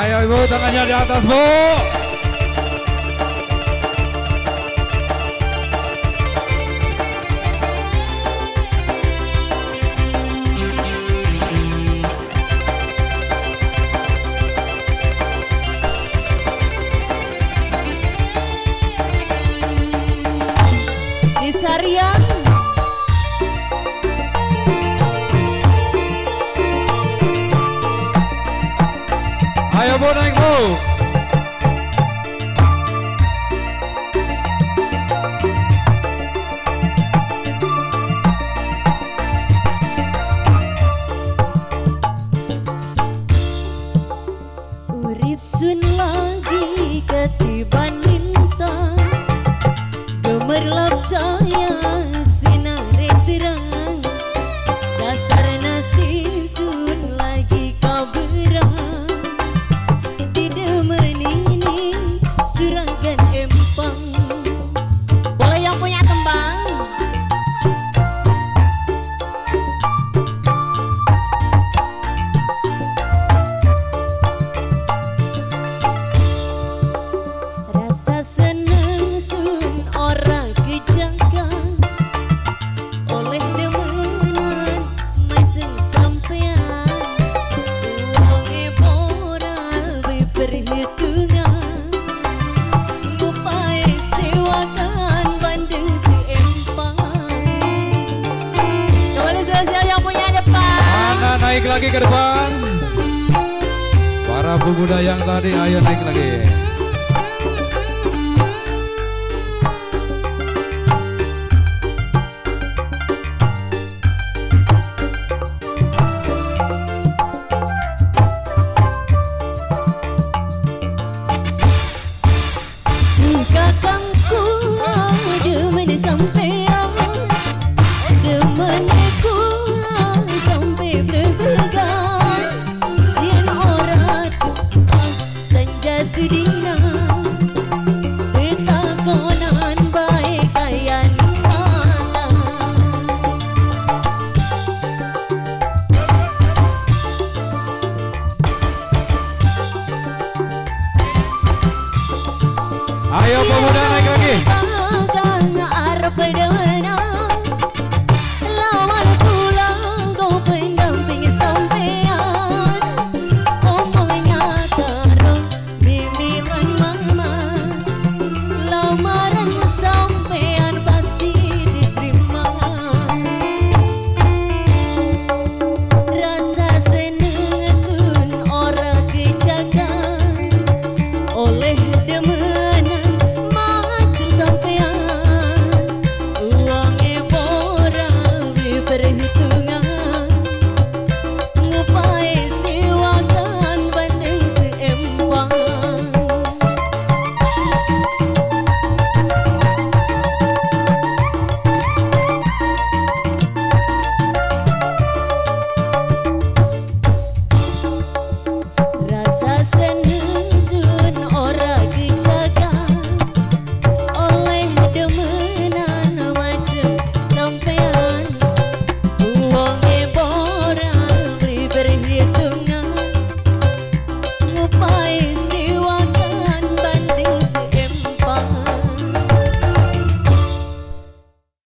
Ayo ibu tangannya di atas bu. Bonengmu Urip sunyi lagi ke depan. Para pemuda yang tadi ayo naik lagi. Ayo pemuda naik lagi.